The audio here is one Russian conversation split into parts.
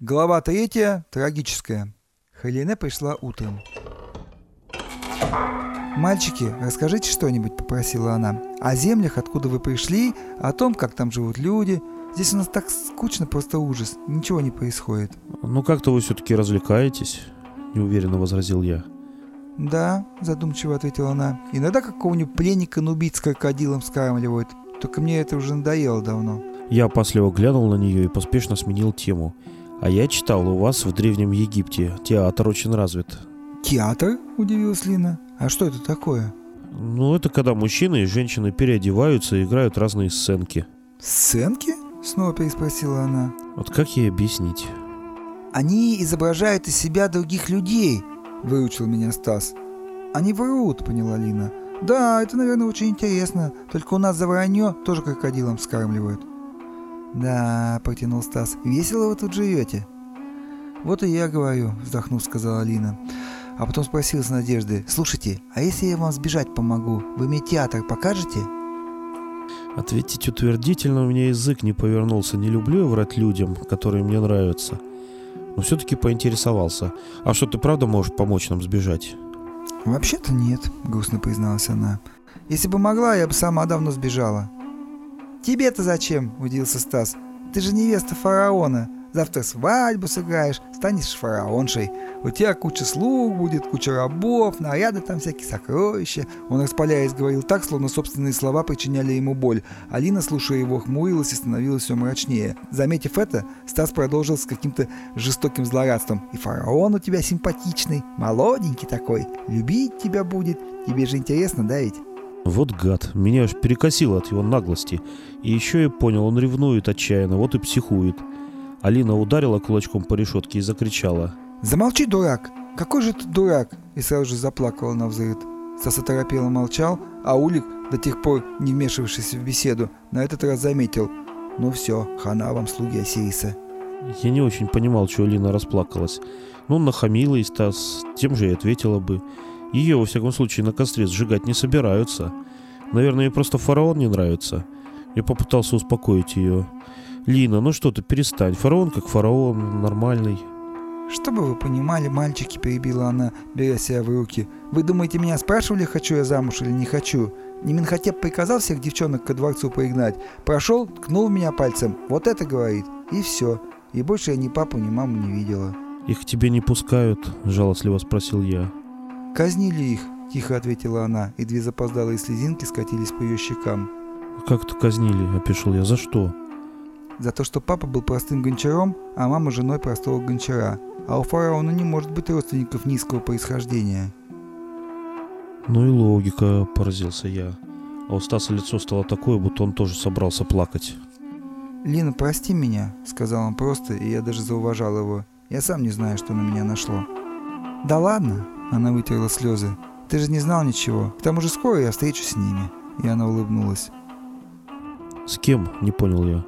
Глава третья, трагическая. Хелене пришла утром. «Мальчики, расскажите что-нибудь», — попросила она. «О землях, откуда вы пришли, о том, как там живут люди. Здесь у нас так скучно, просто ужас. Ничего не происходит». «Ну как-то вы все-таки развлекаетесь», — неуверенно возразил я. «Да», — задумчиво ответила она. «Иногда какого-нибудь пленника нубить с крокодилом скармливают. Только мне это уже надоело давно». Я опасливо глянул на нее и поспешно сменил тему. «А я читал, у вас в Древнем Египте театр очень развит». «Театр?» – удивилась Лина. «А что это такое?» «Ну, это когда мужчины и женщины переодеваются и играют разные сценки». «Сценки?» – снова переспросила она. Вот как ей объяснить? «Они изображают из себя других людей», – выучил меня Стас. «Они врут», – поняла Лина. «Да, это, наверное, очень интересно. Только у нас за вранье тоже крокодилом скармливают». «Да», – протянул Стас, – «весело вы тут живете». «Вот и я говорю», – вздохнув, сказала Лина. А потом спросил с надеждой, «Слушайте, а если я вам сбежать помогу, вы мне театр покажете?» Ответить утвердительно у меня язык не повернулся. Не люблю я врать людям, которые мне нравятся. Но все-таки поинтересовался. «А что, ты правда можешь помочь нам сбежать?» «Вообще-то нет», — грустно призналась она. «Если бы могла, я бы сама давно сбежала». «Тебе-то зачем?» – удивился Стас. «Ты же невеста фараона. Завтра свадьбу сыграешь, станешь фараоншей. У тебя куча слуг будет, куча рабов, наряды там всякие сокровища». Он, распаляясь, говорил так, словно собственные слова причиняли ему боль. Алина, слушая его, хмурилась и становилась все мрачнее. Заметив это, Стас продолжил с каким-то жестоким злорадством. «И фараон у тебя симпатичный, молоденький такой, любить тебя будет. Тебе же интересно, да ведь?» Вот гад, меня аж перекосило от его наглости. И еще я понял, он ревнует отчаянно, вот и психует. Алина ударила кулачком по решетке и закричала. «Замолчи, дурак! Какой же ты дурак!» И сразу же заплакала на взрыв. Саса торопело молчал, а Улик, до тех пор не вмешивавшийся в беседу, на этот раз заметил. «Ну все, хана вам, слуги Осириса». Я не очень понимал, чего Алина расплакалась. Ну, нахамила и Стас, тем же и ответила бы. Ее, во всяком случае, на костре сжигать не собираются. Наверное, ей просто фараон не нравится. Я попытался успокоить ее. «Лина, ну что ты, перестань. Фараон как фараон, нормальный». «Чтобы вы понимали, мальчики», — перебила она, беря себя в руки. «Вы думаете, меня спрашивали, хочу я замуж или не хочу? Не Минхотеп приказал всех девчонок ко дворцу поигнать. Прошел, ткнул меня пальцем. Вот это говорит. И все. И больше я ни папу, ни маму не видела». «Их к тебе не пускают?» — жалостливо спросил я. «Казнили их», — тихо ответила она, и две запоздалые слезинки скатились по ее щекам. «Как-то казнили», — опешил я. «За что?» «За то, что папа был простым гончаром, а мама женой простого гончара. А у фараона не может быть родственников низкого происхождения». «Ну и логика», — поразился я. А у Стаса лицо стало такое, будто он тоже собрался плакать. «Лина, прости меня», — сказал он просто, и я даже зауважал его. «Я сам не знаю, что на меня нашло». «Да ладно», — она вытерла слезы. «Ты же не знал ничего. К тому же скоро я встречусь с ними». И она улыбнулась. «С кем?» — не понял я.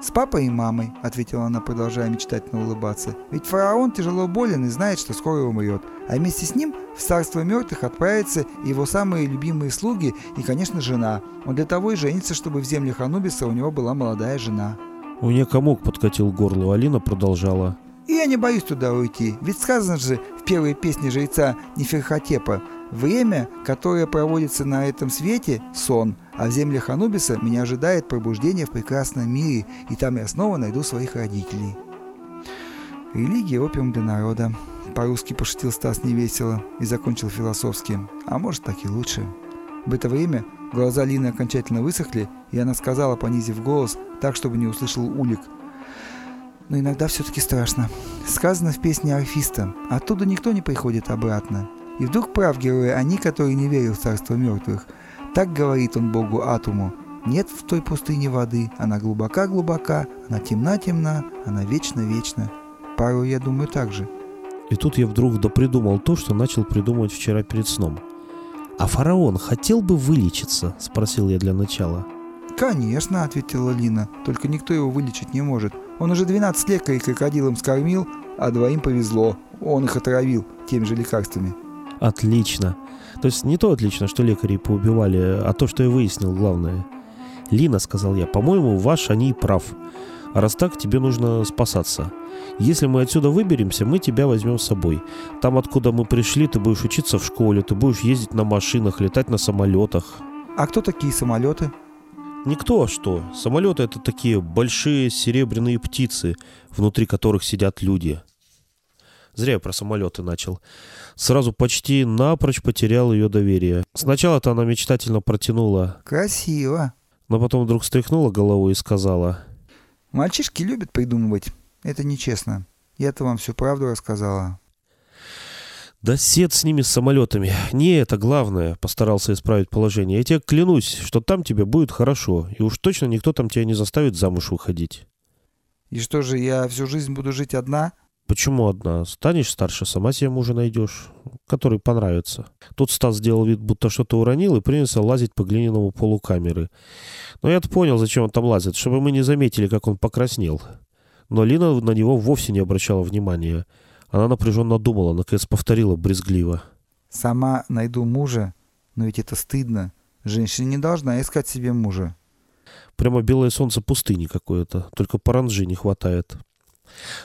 «С папой и мамой», — ответила она, продолжая мечтательно улыбаться. «Ведь фараон тяжело болен и знает, что скоро умрет. А вместе с ним в царство мертвых отправятся его самые любимые слуги и, конечно, жена. Он для того и женится, чтобы в землях Анубиса у него была молодая жена». У меня комок подкатил к горлу, Алина продолжала. И я не боюсь туда уйти, ведь сказано же первой песне жреца Неферхотепа «Время, которое проводится на этом свете – сон, а в землях Анубиса меня ожидает пробуждение в прекрасном мире, и там я снова найду своих родителей». Религия – опиум для народа. По-русски пошутил Стас невесело и закончил философски. А может, так и лучше. В это время глаза Лины окончательно высохли, и она сказала, понизив голос, так, чтобы не услышал улик – но иногда все-таки страшно. Сказано в песне Орфиста, оттуда никто не приходит обратно. И вдруг прав герои, они, которые не верят в царство мертвых. Так говорит он богу Атуму. Нет в той пустыне воды, она глубока-глубока, она темна-темна, она вечно-вечна. Порой я думаю так же. И тут я вдруг допридумал то, что начал придумывать вчера перед сном. «А фараон хотел бы вылечиться?» – спросил я для начала. «Конечно», – ответила Лина, – «только никто его вылечить не может. Он уже 12 лекарей крокодилом скормил, а двоим повезло. Он их отравил теми же лекарствами. Отлично. То есть не то отлично, что лекари поубивали, а то, что я выяснил, главное. Лина, сказал я, по-моему, ваш они прав. А раз так, тебе нужно спасаться. Если мы отсюда выберемся, мы тебя возьмем с собой. Там, откуда мы пришли, ты будешь учиться в школе, ты будешь ездить на машинах, летать на самолетах. А кто такие самолеты? Никто, а что? Самолеты это такие большие серебряные птицы, внутри которых сидят люди. Зря я про самолеты начал. Сразу почти напрочь потерял ее доверие. Сначала-то она мечтательно протянула, Красиво. но потом вдруг стряхнула головой и сказала. Мальчишки любят придумывать. Это нечестно. Я-то вам всю правду рассказала. «Да сед с ними с самолетами. Не это главное», — постарался исправить положение. «Я тебе клянусь, что там тебе будет хорошо, и уж точно никто там тебя не заставит замуж выходить». И что же, я всю жизнь буду жить одна? «Почему одна? Станешь старше, сама себе мужа найдешь, который понравится». Тут Стас сделал вид, будто что-то уронил, и принялся лазить по глиняному полу камеры. Но я-то понял, зачем он там лазит, чтобы мы не заметили, как он покраснел. Но Лина на него вовсе не обращала внимания. Она напряженно думала, наконец повторила брезгливо. Сама найду мужа, но ведь это стыдно. Женщина не должна искать себе мужа. Прямо белое солнце пустыни какое-то, только паранджи не хватает.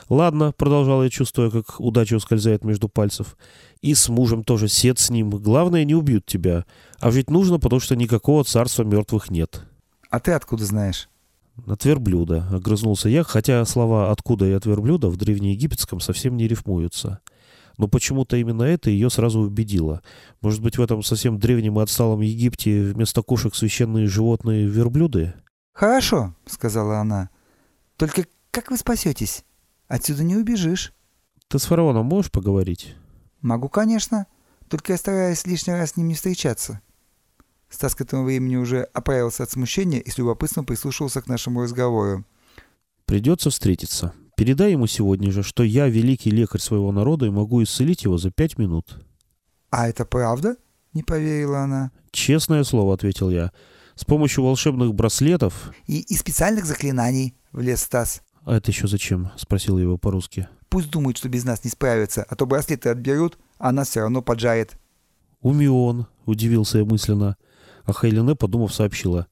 «Ладно», — продолжал я, чувствуя, как удача ускользает между пальцев. «И с мужем тоже сед с ним. Главное, не убьют тебя. А жить нужно, потому что никакого царства мертвых нет». А ты откуда знаешь? «От верблюда», — огрызнулся я, хотя слова «откуда» и «от верблюда» в древнеегипетском совсем не рифмуются. Но почему-то именно это ее сразу убедило. Может быть, в этом совсем древнем и отсталом Египте вместо кошек священные животные — верблюды? Хорошо, сказала она. Только как вы спасетесь? Отсюда не убежишь. Ты с фараоном можешь поговорить? Могу, конечно. Только я стараюсь лишний раз с ним не встречаться. Стас к этому времени уже оправился от смущения и с любопытством прислушивался к нашему разговору. Придется встретиться. Передай ему сегодня же, что я великий лекарь своего народа и могу исцелить его за пять минут. «А это правда?» — не поверила она. Честное слово, ответил я. С помощью волшебных браслетов... «И, и специальных заклинаний», — влез Стас. А это еще зачем? Спросил его по-русски. «Пусть думают, что без нас не справятся, а то браслеты отберут, а нас все равно поджарят». Умен, удивился я мысленно. А Хейлене, подумав, сообщила.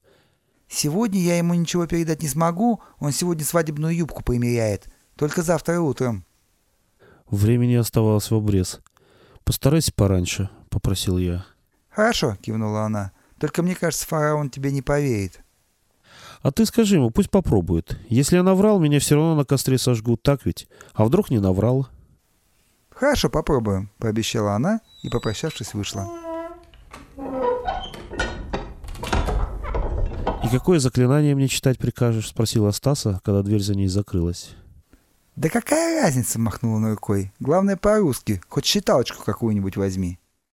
«Сегодня я ему ничего передать не смогу, он сегодня свадебную юбку примеряет. Только завтра утром». Времени оставалось в обрез. «Постарайся пораньше», — попросил я. «Хорошо», — кивнула она. «Только мне кажется, фараон тебе не поверит». «А ты скажи ему, пусть попробует. Если я наврал, меня все равно на костре сожгут, так ведь? А вдруг не наврал?» «Хорошо, попробуем», — пообещала она и, попрощавшись, вышла. «И какое заклинание мне читать прикажешь?» — спросила Стаса, когда дверь за ней закрылась. «Да какая разница?» — махнула она рукой. «Главное по-русски. Хоть считалочку какую-нибудь возьми».